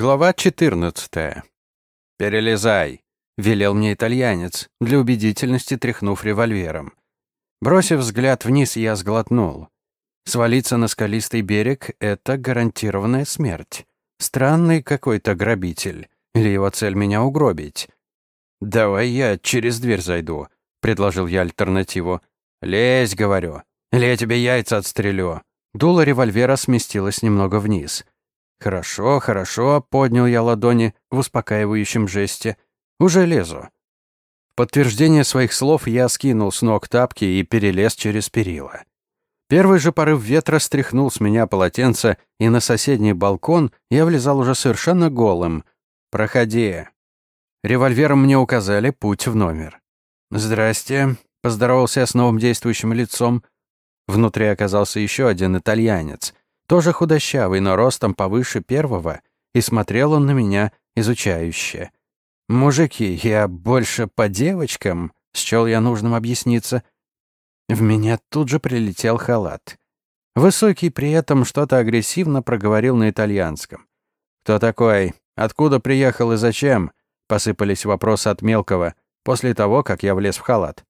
Глава 14. «Перелезай», — велел мне итальянец, для убедительности тряхнув револьвером. Бросив взгляд вниз, я сглотнул. Свалиться на скалистый берег — это гарантированная смерть. Странный какой-то грабитель. Или его цель меня угробить. «Давай я через дверь зайду», — предложил я альтернативу. «Лезь», — говорю. «Или я тебе яйца отстрелю». Дуло револьвера сместилось немного вниз — «Хорошо, хорошо», — поднял я ладони в успокаивающем жесте. «Уже лезу». В подтверждение своих слов я скинул с ног тапки и перелез через перила. Первый же порыв ветра стряхнул с меня полотенце, и на соседний балкон я влезал уже совершенно голым. «Проходи». Револьвером мне указали путь в номер. «Здрасте», — поздоровался я с новым действующим лицом. Внутри оказался еще один итальянец — тоже худощавый, но ростом повыше первого, и смотрел он на меня изучающе. «Мужики, я больше по девочкам», — счел я нужным объясниться. В меня тут же прилетел халат. Высокий при этом что-то агрессивно проговорил на итальянском. «Кто такой? Откуда приехал и зачем?» — посыпались вопросы от мелкого после того, как я влез в халат.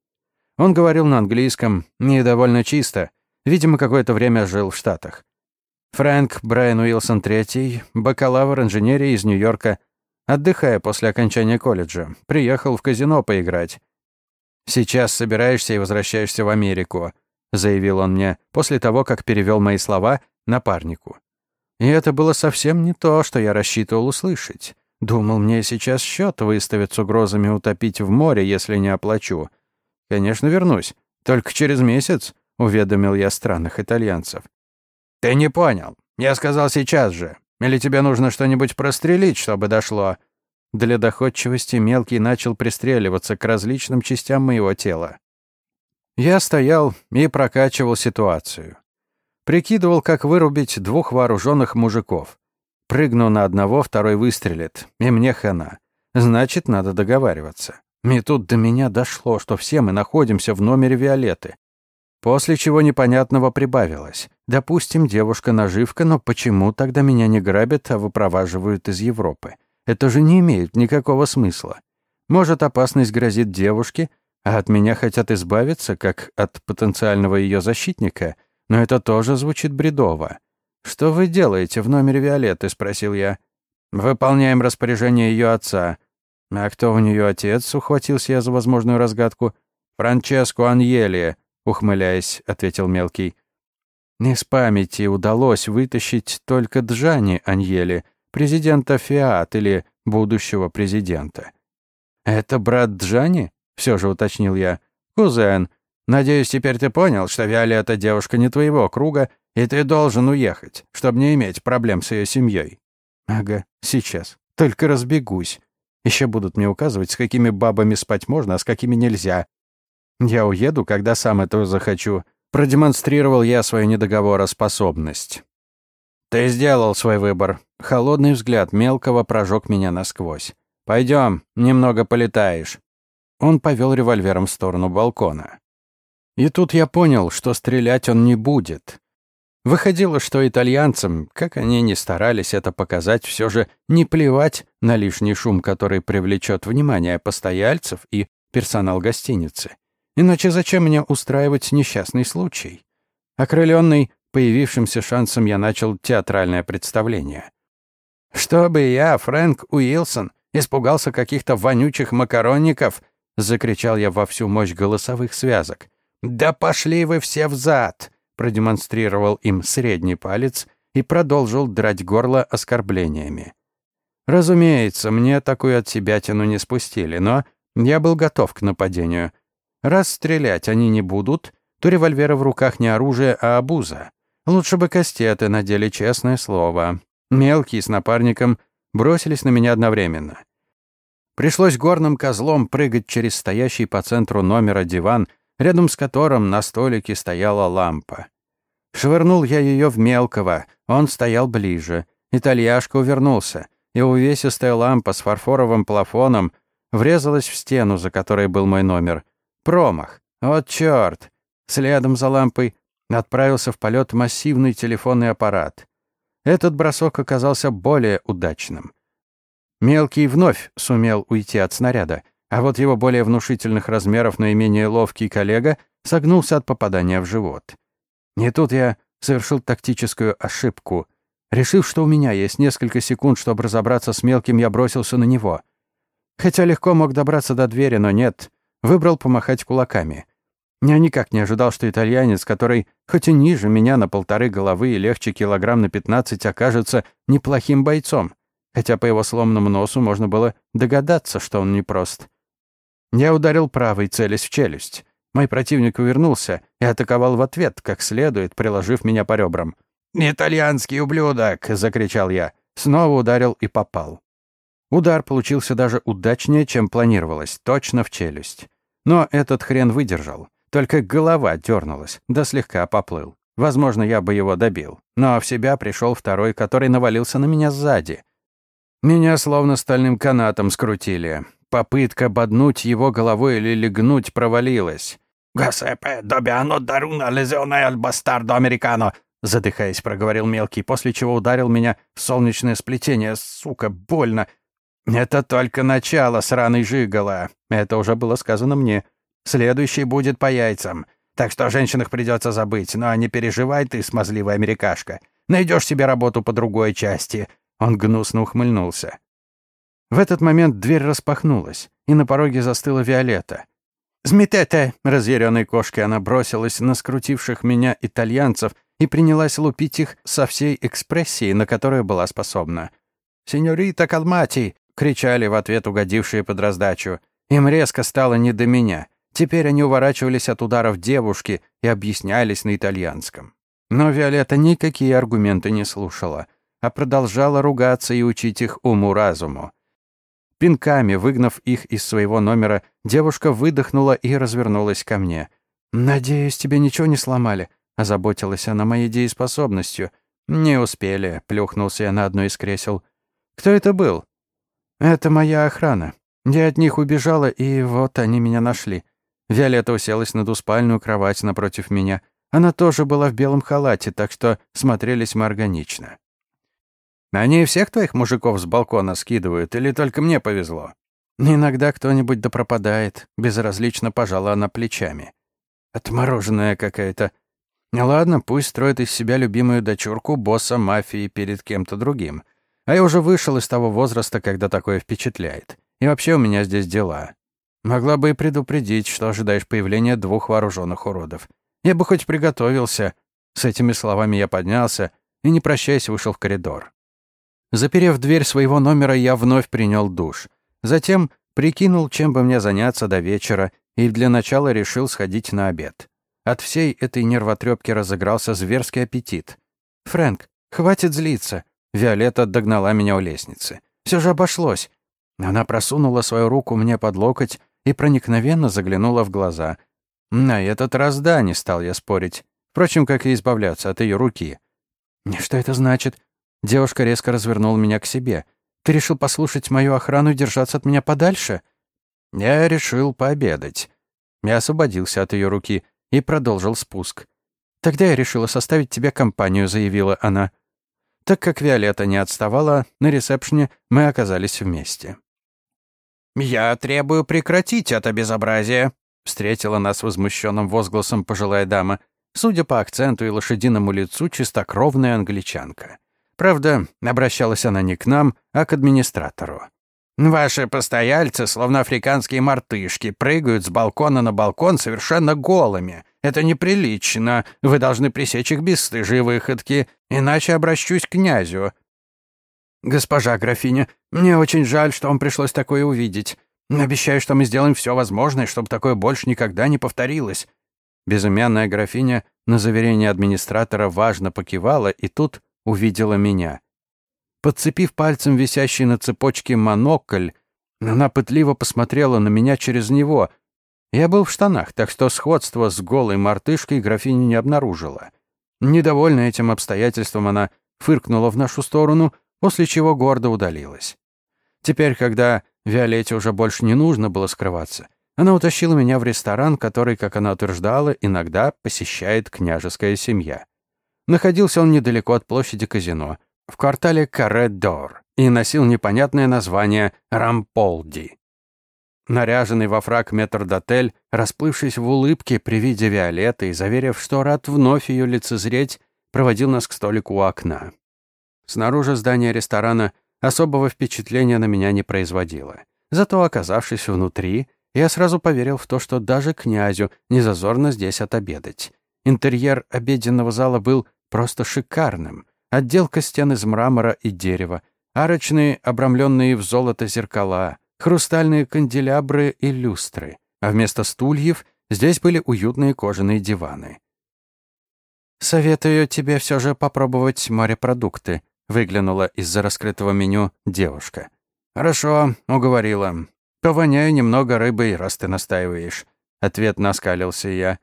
Он говорил на английском, не довольно чисто, видимо, какое-то время жил в Штатах. Фрэнк Брайан Уилсон III, бакалавр инженерии из Нью-Йорка, отдыхая после окончания колледжа, приехал в казино поиграть. «Сейчас собираешься и возвращаешься в Америку», — заявил он мне, после того, как перевел мои слова напарнику. И это было совсем не то, что я рассчитывал услышать. Думал, мне сейчас счет выставят с угрозами утопить в море, если не оплачу. Конечно, вернусь. Только через месяц, — уведомил я странных итальянцев. «Ты не понял. Я сказал сейчас же. Или тебе нужно что-нибудь прострелить, чтобы дошло?» Для доходчивости мелкий начал пристреливаться к различным частям моего тела. Я стоял и прокачивал ситуацию. Прикидывал, как вырубить двух вооруженных мужиков. Прыгну на одного, второй выстрелит, и мне хана. Значит, надо договариваться. И тут до меня дошло, что все мы находимся в номере Виолетты. После чего непонятного прибавилось. Допустим, девушка-наживка, но почему тогда меня не грабят, а выпроваживают из Европы? Это же не имеет никакого смысла. Может, опасность грозит девушке, а от меня хотят избавиться, как от потенциального ее защитника, но это тоже звучит бредово. «Что вы делаете в номере Виолетты?» — спросил я. «Выполняем распоряжение ее отца». «А кто у нее отец?» — ухватился я за возможную разгадку. «Франческо Аньели», ухмыляясь, ответил мелкий. Из памяти удалось вытащить только Джани Аньели, президента Фиат или будущего президента. «Это брат Джани?» — все же уточнил я. «Кузен, надеюсь, теперь ты понял, что Виолетта девушка не твоего круга, и ты должен уехать, чтобы не иметь проблем с ее семьей». «Ага, сейчас. Только разбегусь. Еще будут мне указывать, с какими бабами спать можно, а с какими нельзя. Я уеду, когда сам этого захочу. Продемонстрировал я свою недоговороспособность. Ты сделал свой выбор. Холодный взгляд мелкого прожег меня насквозь. Пойдем, немного полетаешь. Он повел револьвером в сторону балкона. И тут я понял, что стрелять он не будет. Выходило, что итальянцам, как они ни старались это показать, все же не плевать на лишний шум, который привлечет внимание постояльцев и персонал гостиницы. Иначе зачем мне устраивать несчастный случай? Окрыленный появившимся шансом я начал театральное представление. «Чтобы я, Фрэнк Уилсон, испугался каких-то вонючих макаронников!» — закричал я во всю мощь голосовых связок. «Да пошли вы все взад!» — продемонстрировал им средний палец и продолжил драть горло оскорблениями. Разумеется, мне такую от себя не спустили, но я был готов к нападению — Раз стрелять они не будут, то револьверы в руках не оружие, а обуза. Лучше бы кастеты надели честное слово. Мелкие с напарником бросились на меня одновременно. Пришлось горным козлом прыгать через стоящий по центру номера диван, рядом с которым на столике стояла лампа. Швырнул я ее в мелкого, он стоял ближе. Итальяшка увернулся, и увесистая лампа с фарфоровым плафоном врезалась в стену, за которой был мой номер — Промах. Вот чёрт. Следом за лампой отправился в полет массивный телефонный аппарат. Этот бросок оказался более удачным. Мелкий вновь сумел уйти от снаряда, а вот его более внушительных размеров, но и менее ловкий коллега согнулся от попадания в живот. И тут я совершил тактическую ошибку. Решив, что у меня есть несколько секунд, чтобы разобраться с мелким, я бросился на него. Хотя легко мог добраться до двери, но нет. Выбрал помахать кулаками. Я никак не ожидал, что итальянец, который хоть и ниже меня на полторы головы и легче килограмм на пятнадцать, окажется неплохим бойцом. Хотя по его сломанному носу можно было догадаться, что он непрост. Я ударил правой, целясь в челюсть. Мой противник увернулся и атаковал в ответ, как следует, приложив меня по ребрам. «Итальянский ублюдок!» — закричал я. Снова ударил и попал. Удар получился даже удачнее, чем планировалось, точно в челюсть. Но этот хрен выдержал. Только голова дернулась, да слегка поплыл. Возможно, я бы его добил. Но в себя пришел второй, который навалился на меня сзади. Меня словно стальным канатом скрутили. Попытка боднуть его головой или легнуть провалилась. «Гасепе, добиано даруна лезеоне аль бастардо американо!» задыхаясь, проговорил мелкий, после чего ударил меня в солнечное сплетение. Сука, больно. Это только начало сраной жигала. Это уже было сказано мне. Следующий будет по яйцам. Так что о женщинах придется забыть. Но не переживай ты, смазливая америкашка. Найдешь себе работу по другой части. Он гнусно ухмыльнулся. В этот момент дверь распахнулась, и на пороге застыла Виолетта. «Зметете!» — разъяренной кошкой она бросилась на скрутивших меня итальянцев и принялась лупить их со всей экспрессией, на которую была способна. «Синьорита Калмати!» — кричали в ответ угодившие под раздачу. Им резко стало не до меня. Теперь они уворачивались от ударов девушки и объяснялись на итальянском. Но Виолетта никакие аргументы не слушала, а продолжала ругаться и учить их уму-разуму. Пинками выгнав их из своего номера, девушка выдохнула и развернулась ко мне. «Надеюсь, тебе ничего не сломали?» — озаботилась она моей дееспособностью. «Не успели», — плюхнулся я на одно из кресел. «Кто это был?» «Это моя охрана. Я от них убежала, и вот они меня нашли». Виолетта уселась на двуспальную кровать напротив меня. Она тоже была в белом халате, так что смотрелись мы органично. Они всех твоих мужиков с балкона скидывают, или только мне повезло? Иногда кто-нибудь да пропадает, безразлично пожала она плечами. Отмороженная какая-то. Ладно, пусть строит из себя любимую дочурку босса мафии перед кем-то другим. А я уже вышел из того возраста, когда такое впечатляет. И вообще у меня здесь дела. Могла бы и предупредить, что ожидаешь появления двух вооруженных уродов. Я бы хоть приготовился. С этими словами я поднялся и, не прощаясь, вышел в коридор. Заперев дверь своего номера, я вновь принял душ. Затем прикинул, чем бы мне заняться до вечера, и для начала решил сходить на обед. От всей этой нервотрепки разыгрался зверский аппетит. «Фрэнк, хватит злиться!» Виолетта догнала меня у лестницы. Все же обошлось. Она просунула свою руку мне под локоть и проникновенно заглянула в глаза. На этот раз да, не стал я спорить. Впрочем, как и избавляться от ее руки. «Что это значит?» Девушка резко развернула меня к себе. «Ты решил послушать мою охрану и держаться от меня подальше?» Я решил пообедать. Я освободился от ее руки и продолжил спуск. «Тогда я решила составить тебе компанию», — заявила она. Так как Виолетта не отставала, на ресепшне мы оказались вместе. «Я требую прекратить это безобразие», — встретила нас возмущенным возгласом пожилая дама. Судя по акценту и лошадиному лицу, чистокровная англичанка. Правда, обращалась она не к нам, а к администратору. «Ваши постояльцы, словно африканские мартышки, прыгают с балкона на балкон совершенно голыми. Это неприлично. Вы должны пресечь их бесстыжие выходки, иначе обращусь к князю». «Госпожа графиня, мне очень жаль, что вам пришлось такое увидеть. Обещаю, что мы сделаем все возможное, чтобы такое больше никогда не повторилось». Безымянная графиня на заверение администратора важно покивала, и тут увидела меня. Подцепив пальцем висящий на цепочке монокль, она пытливо посмотрела на меня через него. Я был в штанах, так что сходство с голой мартышкой графиня не обнаружила. Недовольна этим обстоятельством, она фыркнула в нашу сторону, после чего гордо удалилась. Теперь, когда Виолетте уже больше не нужно было скрываться, она утащила меня в ресторан, который, как она утверждала, иногда посещает княжеская семья. Находился он недалеко от площади казино, в квартале Каре-Дор, и носил непонятное название «Рамполди». Наряженный во фраг метрдотель, расплывшись в улыбке при виде Виолетты и заверив, что рад вновь ее лицезреть, проводил нас к столику у окна. Снаружи здания ресторана особого впечатления на меня не производило. Зато, оказавшись внутри, я сразу поверил в то, что даже князю не зазорно здесь отобедать. Интерьер обеденного зала был просто шикарным. Отделка стен из мрамора и дерева, арочные, обрамленные в золото зеркала — хрустальные канделябры и люстры, а вместо стульев здесь были уютные кожаные диваны. «Советую тебе все же попробовать морепродукты», выглянула из-за раскрытого меню девушка. «Хорошо», — уговорила. «Повоняю немного рыбой, раз ты настаиваешь». Ответ наскалился я.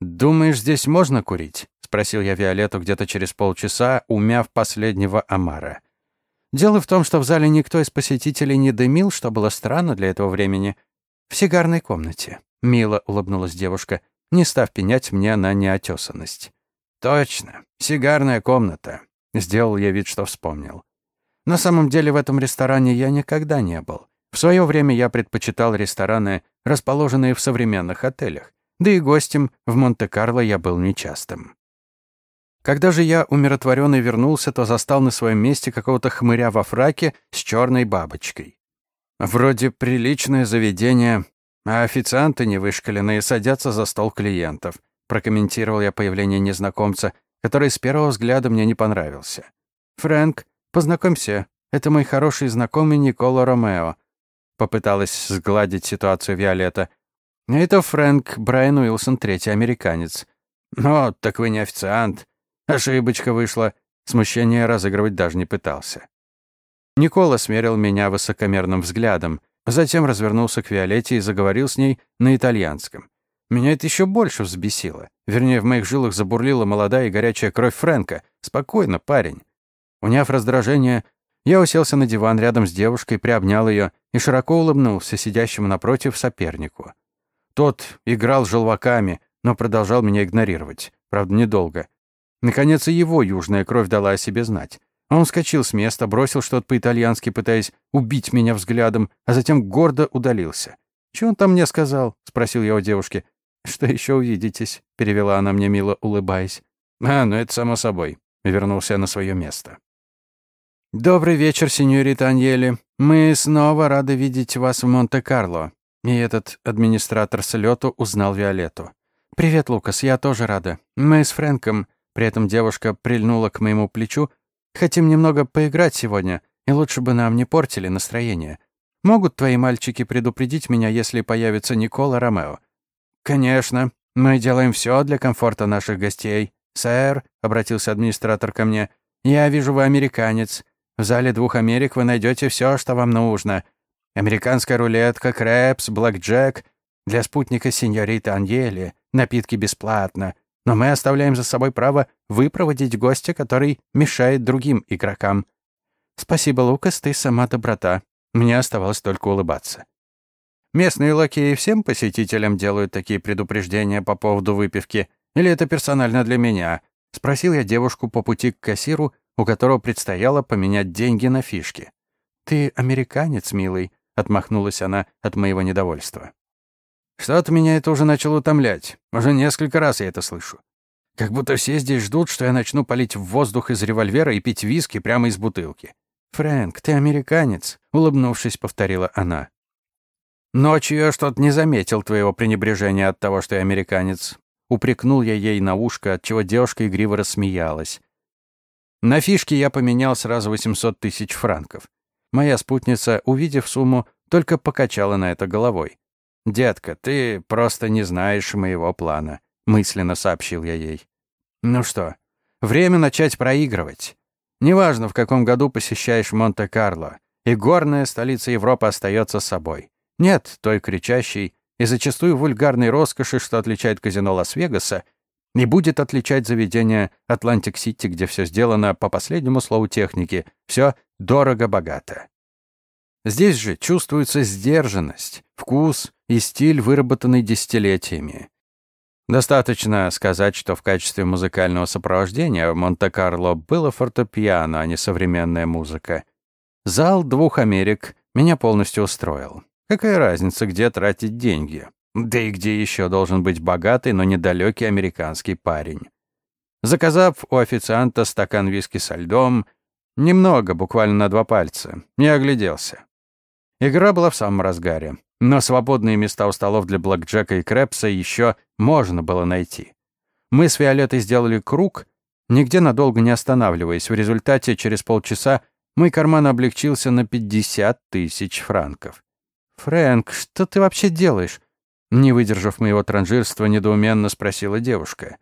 «Думаешь, здесь можно курить?» — спросил я Виолетту где-то через полчаса, умяв последнего омара. Дело в том, что в зале никто из посетителей не дымил, что было странно для этого времени. В сигарной комнате. Мило улыбнулась девушка, не став пенять мне на неотесанность. «Точно, сигарная комната», — сделал я вид, что вспомнил. На самом деле в этом ресторане я никогда не был. В свое время я предпочитал рестораны, расположенные в современных отелях, да и гостем в Монте-Карло я был нечастым. Когда же я умиротворенный вернулся, то застал на своем месте какого-то хмыря во фраке с черной бабочкой. Вроде приличное заведение, а официанты невышкаленные садятся за стол клиентов. Прокомментировал я появление незнакомца, который с первого взгляда мне не понравился. «Фрэнк, познакомься, это мой хороший знакомый Никола Ромео», попыталась сгладить ситуацию Виолетта. «Это Фрэнк Брайан Уилсон, третий американец». «О, так вы не официант», Ошибочка вышла. Смущение разыгрывать даже не пытался. Никола смерил меня высокомерным взглядом, затем развернулся к Виолетте и заговорил с ней на итальянском. Меня это еще больше взбесило. Вернее, в моих жилах забурлила молодая и горячая кровь Фрэнка. Спокойно, парень. Уняв раздражение, я уселся на диван рядом с девушкой, приобнял ее и широко улыбнулся сидящему напротив сопернику. Тот играл желваками, но продолжал меня игнорировать. Правда, недолго. Наконец и его южная кровь дала о себе знать. Он вскочил с места, бросил что-то по-итальянски, пытаясь убить меня взглядом, а затем гордо удалился. «Чего он там мне сказал?» — спросил я у девушки. «Что еще увидитесь?» — перевела она мне мило, улыбаясь. «А, ну это само собой», — вернулся на свое место. «Добрый вечер, сеньорита Аньели. Мы снова рады видеть вас в Монте-Карло». И этот администратор с лету узнал Виолетту. «Привет, Лукас, я тоже рада. Мы с Фрэнком при этом девушка прильнула к моему плечу. «Хотим немного поиграть сегодня, и лучше бы нам не портили настроение. Могут твои мальчики предупредить меня, если появится Никола Ромео?» «Конечно. Мы делаем все для комфорта наших гостей. Сэр», — обратился администратор ко мне, — «я вижу, вы американец. В зале двух Америк вы найдете все, что вам нужно. Американская рулетка, крэпс, блэкджек. Для спутника сеньорита Аньели. Напитки бесплатно но мы оставляем за собой право выпроводить гостя, который мешает другим игрокам. Спасибо, Лукас, ты сама доброта. Мне оставалось только улыбаться. Местные лакеи всем посетителям делают такие предупреждения по поводу выпивки, или это персонально для меня? Спросил я девушку по пути к кассиру, у которого предстояло поменять деньги на фишки. «Ты американец, милый», — отмахнулась она от моего недовольства. Что-то меня это уже начало утомлять. Уже несколько раз я это слышу. Как будто все здесь ждут, что я начну палить в воздух из револьвера и пить виски прямо из бутылки. «Фрэнк, ты американец», — улыбнувшись, повторила она. «Ночью я что-то не заметил твоего пренебрежения от того, что я американец». Упрекнул я ей на ушко, отчего девушка игриво рассмеялась. На фишке я поменял сразу 800 тысяч франков. Моя спутница, увидев сумму, только покачала на это головой. «Детка, ты просто не знаешь моего плана», — мысленно сообщил я ей. «Ну что, время начать проигрывать. Неважно, в каком году посещаешь Монте-Карло, игорная столица Европы остается собой. Нет той кричащей и зачастую вульгарной роскоши, что отличает казино Лас-Вегаса, и будет отличать заведение Атлантик-Сити, где все сделано по последнему слову техники, все дорого-богато. Здесь же чувствуется сдержанность, вкус и стиль, выработанный десятилетиями. Достаточно сказать, что в качестве музыкального сопровождения в Монте-Карло было фортепиано, а не современная музыка. Зал двух Америк меня полностью устроил. Какая разница, где тратить деньги? Да и где еще должен быть богатый, но недалекий американский парень? Заказав у официанта стакан виски со льдом, немного, буквально на два пальца, не огляделся. Игра была в самом разгаре, но свободные места у столов для блэкджека и крэпса еще можно было найти. Мы с Виолеттой сделали круг, нигде надолго не останавливаясь. В результате через полчаса мой карман облегчился на 50 тысяч франков. «Фрэнк, что ты вообще делаешь?» Не выдержав моего транжирства, недоуменно спросила девушка.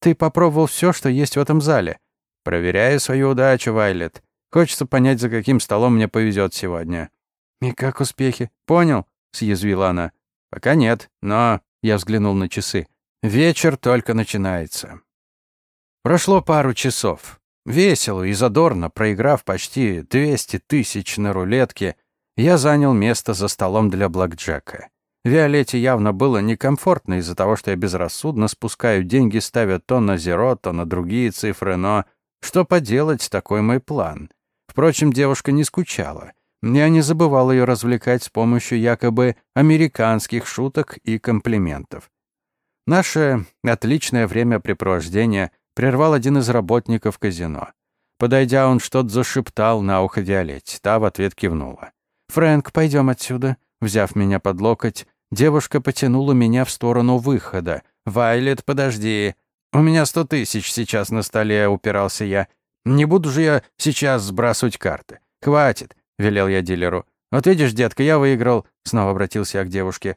«Ты попробовал все, что есть в этом зале. Проверяю свою удачу, Вайлет. Хочется понять, за каким столом мне повезет сегодня». «И как успехи? Понял?» — съязвила она. «Пока нет, но...» — я взглянул на часы. «Вечер только начинается». Прошло пару часов. Весело и задорно, проиграв почти 200 тысяч на рулетке, я занял место за столом для блэкджека. Виолетте явно было некомфортно из-за того, что я безрассудно спускаю деньги, ставя то на зеро, то на другие цифры, но что поделать, такой мой план. Впрочем, девушка не скучала. Я не забывал ее развлекать с помощью якобы американских шуток и комплиментов. Наше отличное времяпрепровождение прервал один из работников казино. Подойдя, он что-то зашептал на ухо Виолетте. Та в ответ кивнула. «Фрэнк, пойдем отсюда». Взяв меня под локоть, Девушка потянула меня в сторону выхода. «Вайлет, подожди. У меня сто тысяч сейчас на столе», — упирался я. «Не буду же я сейчас сбрасывать карты. Хватит», — велел я дилеру. «Вот видишь, детка, я выиграл», — снова обратился я к девушке.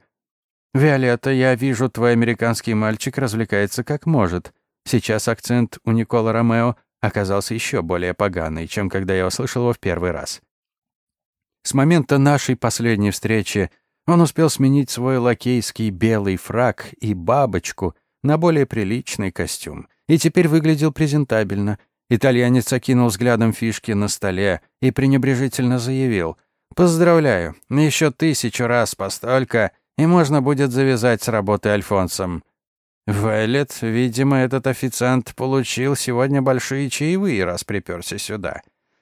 «Виолетта, я вижу, твой американский мальчик развлекается как может». Сейчас акцент у Никола Ромео оказался еще более поганый, чем когда я услышал его в первый раз. С момента нашей последней встречи он успел сменить свой лакейский белый фрак и бабочку на более приличный костюм и теперь выглядел презентабельно. Итальянец окинул взглядом фишки на столе и пренебрежительно заявил «Поздравляю, еще тысячу раз постолько, и можно будет завязать с работой Альфонсом». Вайлет, видимо, этот официант получил сегодня большие чаевые, раз приперся сюда.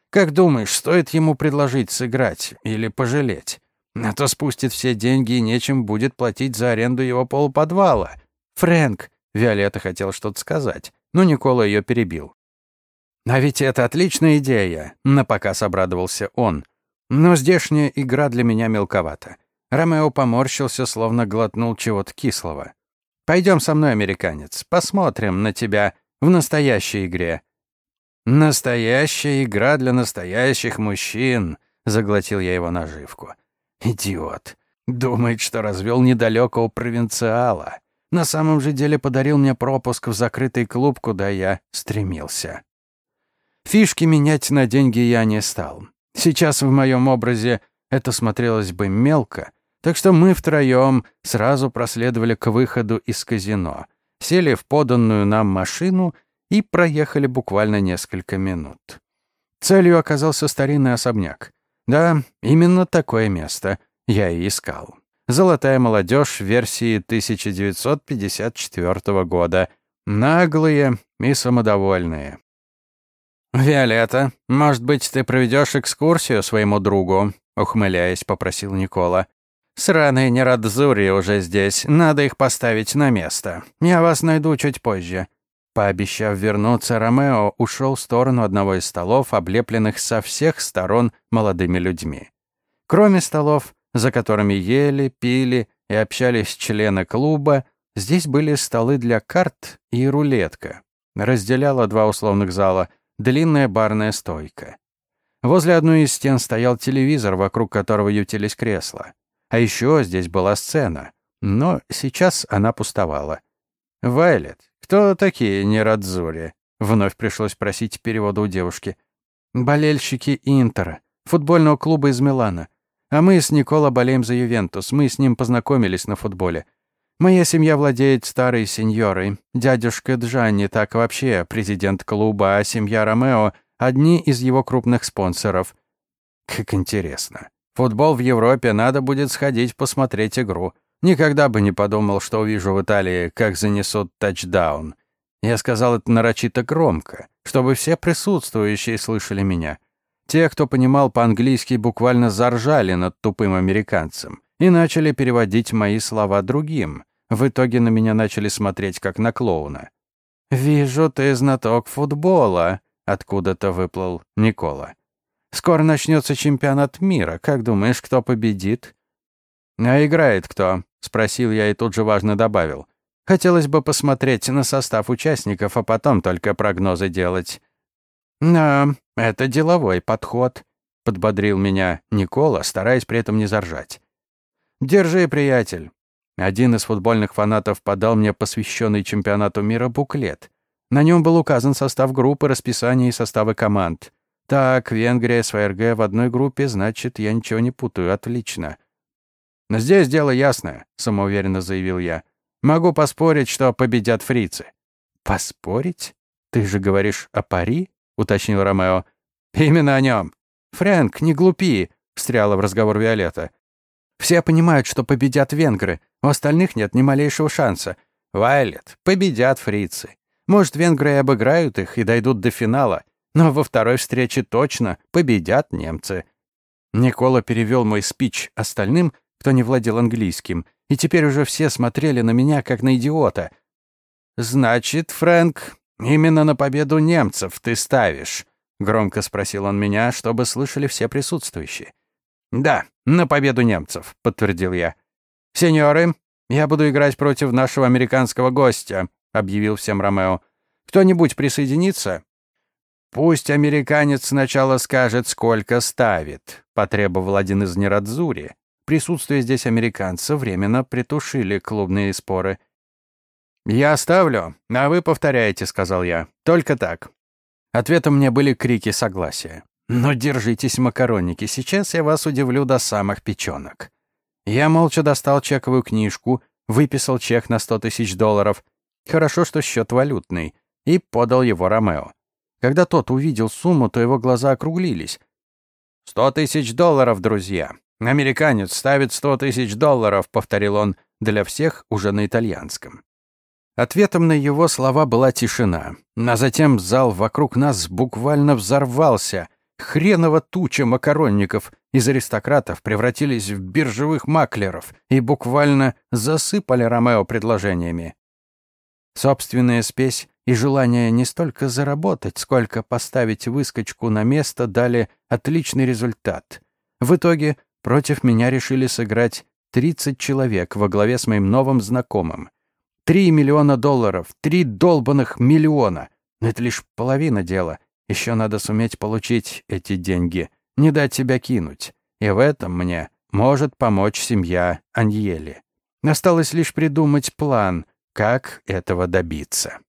Как думаешь, стоит ему предложить сыграть или пожалеть? А то спустит все деньги и нечем будет платить за аренду его полуподвала. Фрэнк, Виолетта хотел что-то сказать, но Никола ее перебил. А ведь это отличная идея, на показ обрадовался он. Но здешняя игра для меня мелковата. Ромео поморщился, словно глотнул чего-то кислого. Пойдем со мной, американец, посмотрим на тебя в настоящей игре. Настоящая игра для настоящих мужчин, заглотил я его наживку. Идиот. Думает, что развел недалекого провинциала. На самом же деле подарил мне пропуск в закрытый клуб, куда я стремился. Фишки менять на деньги я не стал. Сейчас в моем образе это смотрелось бы мелко, так что мы втроем сразу проследовали к выходу из казино, сели в поданную нам машину и проехали буквально несколько минут. Целью оказался старинный особняк. Да, именно такое место я и искал. «Золотая молодежь» версии 1954 года. Наглые и самодовольные. «Виолетта, может быть, ты проведешь экскурсию своему другу?» Ухмыляясь, попросил Никола. «Сраные нерадзури уже здесь, надо их поставить на место. Я вас найду чуть позже. Пообещав вернуться, Ромео ушел в сторону одного из столов, облепленных со всех сторон молодыми людьми. Кроме столов, за которыми ели, пили и общались члены клуба, здесь были столы для карт и рулетка. Разделяла два условных зала длинная барная стойка. Возле одной из стен стоял телевизор, вокруг которого ютились кресла. А еще здесь была сцена, но сейчас она пустовала. «Вайлет, кто такие Нерадзури?» Вновь пришлось просить перевода у девушки. «Болельщики Интера, футбольного клуба из Милана. А мы с Никола болеем за Ювентус, мы с ним познакомились на футболе. Моя семья владеет старой сеньорой. Дядюшка Джанни так вообще президент клуба, а семья Ромео — одни из его крупных спонсоров. Как интересно. Футбол в Европе надо будет сходить посмотреть игру. Никогда бы не подумал, что увижу в Италии, как занесут тачдаун. Я сказал это нарочито громко, чтобы все присутствующие слышали меня. Те, кто понимал по-английски, буквально заржали над тупым американцем и начали переводить мои слова другим. В итоге на меня начали смотреть как на клоуна. «Вижу, ты знаток футбола», — откуда-то выплыл Никола. «Скоро начнется чемпионат мира. Как думаешь, кто победит?» «А играет кто?» — спросил я и тут же важно добавил. «Хотелось бы посмотреть на состав участников, а потом только прогнозы делать». «Да, это деловой подход», — подбодрил меня Никола, стараясь при этом не заржать. «Держи, приятель». Один из футбольных фанатов подал мне посвященный чемпионату мира буклет. На нем был указан состав группы, расписание и составы команд. Так, Венгрия с ФРГ в одной группе, значит, я ничего не путаю, отлично. Но здесь дело ясное, самоуверенно заявил я. Могу поспорить, что победят фрицы. Поспорить? Ты же говоришь о пари? уточнил Ромео. Именно о нем. Фрэнк, не глупи, встряла в разговор Виолетта. Все понимают, что победят венгры, у остальных нет ни малейшего шанса. Вайлет, победят фрицы. Может, венгры и обыграют их и дойдут до финала, но во второй встрече точно победят немцы. Никола перевел мой спич остальным, кто не владел английским, и теперь уже все смотрели на меня, как на идиота. «Значит, Фрэнк, именно на победу немцев ты ставишь?» — громко спросил он меня, чтобы слышали все присутствующие. «Да, на победу немцев», — подтвердил я. «Сеньоры, я буду играть против нашего американского гостя», — объявил всем Ромео. «Кто-нибудь присоединится?» «Пусть американец сначала скажет, сколько ставит», — потребовал один из Нерадзури. Присутствие здесь американца временно притушили клубные споры. «Я оставлю, а вы повторяете», — сказал я. «Только так». Ответом мне были крики согласия. «Но держитесь, макаронники, сейчас я вас удивлю до самых печенок». Я молча достал чековую книжку, выписал чек на сто тысяч долларов. Хорошо, что счет валютный. И подал его Ромео. Когда тот увидел сумму, то его глаза округлились. «Сто тысяч долларов, друзья! Американец ставит сто тысяч долларов», — повторил он для всех уже на итальянском. Ответом на его слова была тишина. А затем зал вокруг нас буквально взорвался. Хреново туча макаронников из аристократов превратились в биржевых маклеров и буквально засыпали Ромео предложениями. Собственная спесь и желание не столько заработать, сколько поставить выскочку на место дали отличный результат. В итоге против меня решили сыграть 30 человек во главе с моим новым знакомым. Три миллиона долларов, три долбанных миллиона. Но это лишь половина дела. Еще надо суметь получить эти деньги, не дать себя кинуть. И в этом мне может помочь семья Аньели. Осталось лишь придумать план, как этого добиться.